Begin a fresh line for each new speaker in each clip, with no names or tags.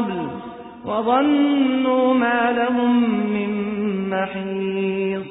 قبل وظنوا ما لهم من محيط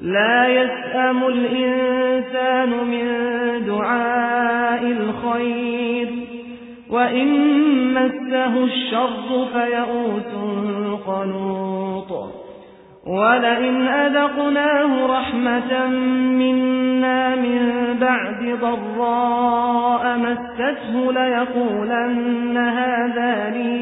لا يسأم الإنسان من دعاء الخير وإن مسه الشر فيئوس قنوط. ولئن أذقناه رحمة منا من بعد ضراء مسته ليقولن هذا لي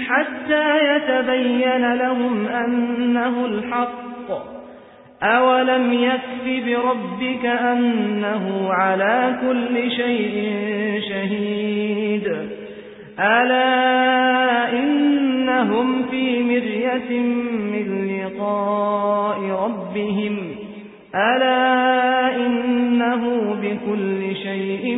حتى يتبين لهم أنه الحق. أولم يكف بربك أنه على كل شيء شهيد. ألا إنهم في مرية من لقاء ربهم. ألا إنه بكل شيء